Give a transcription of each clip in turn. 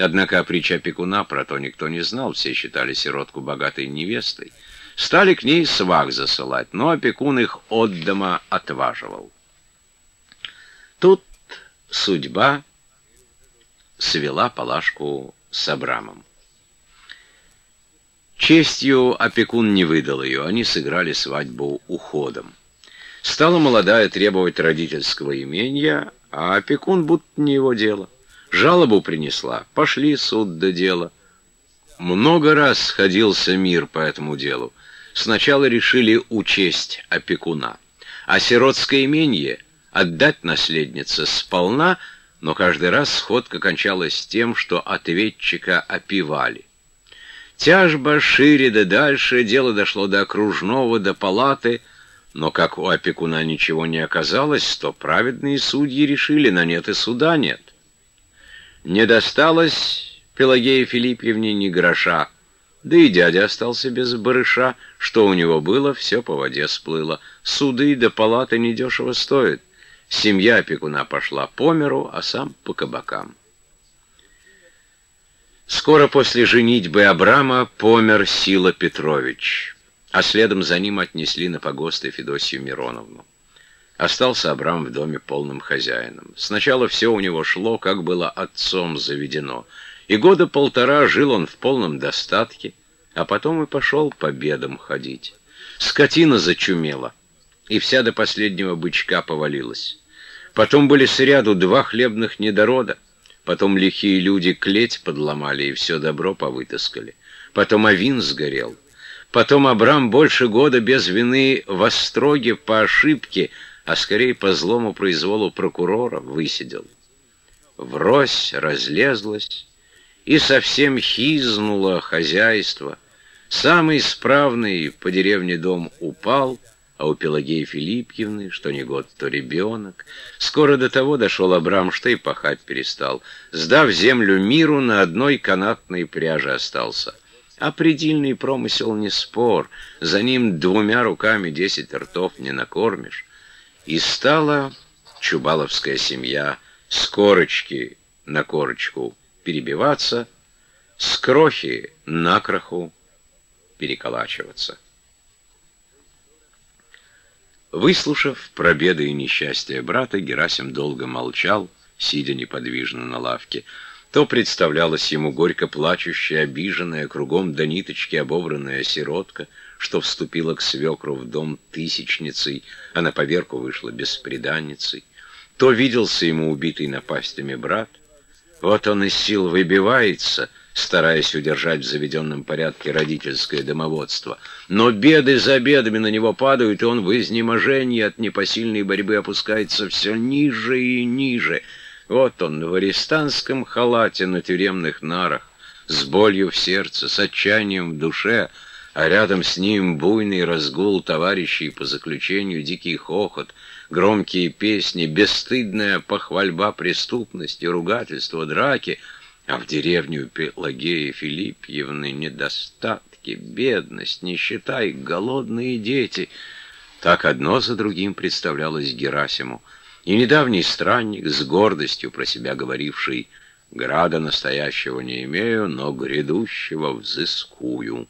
Однако о притче опекуна про то никто не знал, все считали сиротку богатой невестой. Стали к ней свах засылать, но опекун их от дома отваживал. Тут судьба свела Палашку с Абрамом. Честью опекун не выдал ее, они сыграли свадьбу уходом. Стала молодая требовать родительского имения, а опекун будто не его дело. Жалобу принесла, пошли суд до дела. Много раз сходился мир по этому делу. Сначала решили учесть опекуна, а сиротское имение отдать наследнице сполна, но каждый раз сходка кончалась тем, что ответчика опивали. Тяжба шире да дальше, дело дошло до окружного, до палаты, но как у опекуна ничего не оказалось, то праведные судьи решили, на нет и суда нет. Не досталось Пелагея Филиппьевне ни гроша, да и дядя остался без барыша, что у него было, все по воде сплыло. Суды до палаты недешево стоят. Семья опекуна пошла по миру, а сам по кабакам. Скоро после женитьбы Абрама помер Сила Петрович, а следом за ним отнесли на погосты Федосию Мироновну. Остался Абрам в доме полным хозяином. Сначала все у него шло, как было отцом заведено, и года полтора жил он в полном достатке, а потом и пошел по бедам ходить. Скотина зачумела, и вся до последнего бычка повалилась. Потом были сряду два хлебных недорода — Потом лихие люди клеть подломали и все добро повытаскали. Потом Авин сгорел. Потом Абрам больше года без вины в остроге по ошибке, а скорее по злому произволу прокурора высидел. Врозь разлезлась, и совсем хизнуло хозяйство. Самый исправный по деревне дом упал — а у Пелагеи Филиппьевны, что не год, то ребенок. Скоро до того дошел Абрам, что и пахать перестал. Сдав землю миру, на одной канатной пряже остался. А предельный промысел не спор, за ним двумя руками десять ртов не накормишь. И стала чубаловская семья с корочки на корочку перебиваться, с крохи на кроху переколачиваться. Выслушав про беды и несчастья брата, Герасим долго молчал, сидя неподвижно на лавке. То представлялась ему горько плачущая, обиженная, кругом до ниточки обобранная сиротка, что вступила к свекру в дом тысячницей, а на поверку вышла беспреданницей. То виделся ему убитый напастями брат. Вот он из сил выбивается — стараясь удержать в заведенном порядке родительское домоводство. Но беды за бедами на него падают, и он в изнеможении от непосильной борьбы опускается все ниже и ниже. Вот он в арестанском халате на тюремных нарах, с болью в сердце, с отчаянием в душе, а рядом с ним буйный разгул товарищей по заключению, дикий хохот, громкие песни, бесстыдная похвальба преступности, ругательства, драки — а в деревню Пелагеи Филиппьевны недостатки, бедность, нищета и голодные дети. Так одно за другим представлялось Герасиму. И недавний странник, с гордостью про себя говоривший «Града настоящего не имею, но грядущего взыскую»,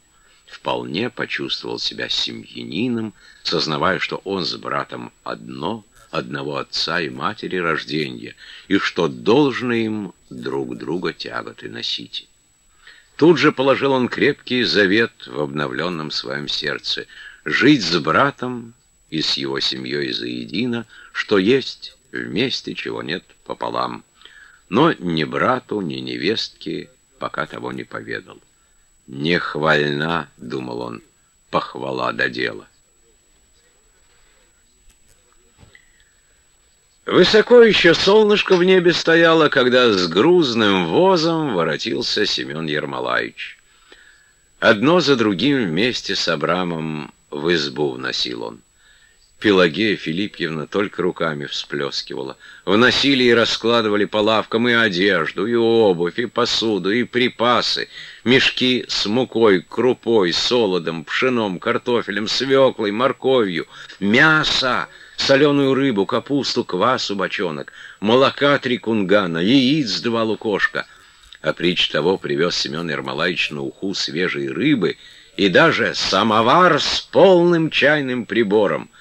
вполне почувствовал себя семьянином, сознавая, что он с братом одно — одного отца и матери рождения, и что должно им друг друга тяготы носить. Тут же положил он крепкий завет в обновленном своем сердце — жить с братом и с его семьей заедино, что есть вместе, чего нет пополам. Но ни брату, ни невестке пока того не поведал. «Не хвальна», — думал он, — «похвала до дела». Высоко еще солнышко в небе стояло, когда с грузным возом воротился Семен Ермолаевич. Одно за другим вместе с Абрамом в избу вносил он. Пелагея Филиппьевна только руками всплескивала. Вносили и раскладывали по лавкам и одежду, и обувь, и посуду, и припасы, мешки с мукой, крупой, солодом, пшеном, картофелем, свеклой, морковью, мясо, соленую рыбу, капусту, квасу бочонок, молока три кунгана, яиц два лукошка. а притч того привез Семен Ермолаевич на уху свежей рыбы и даже самовар с полным чайным прибором —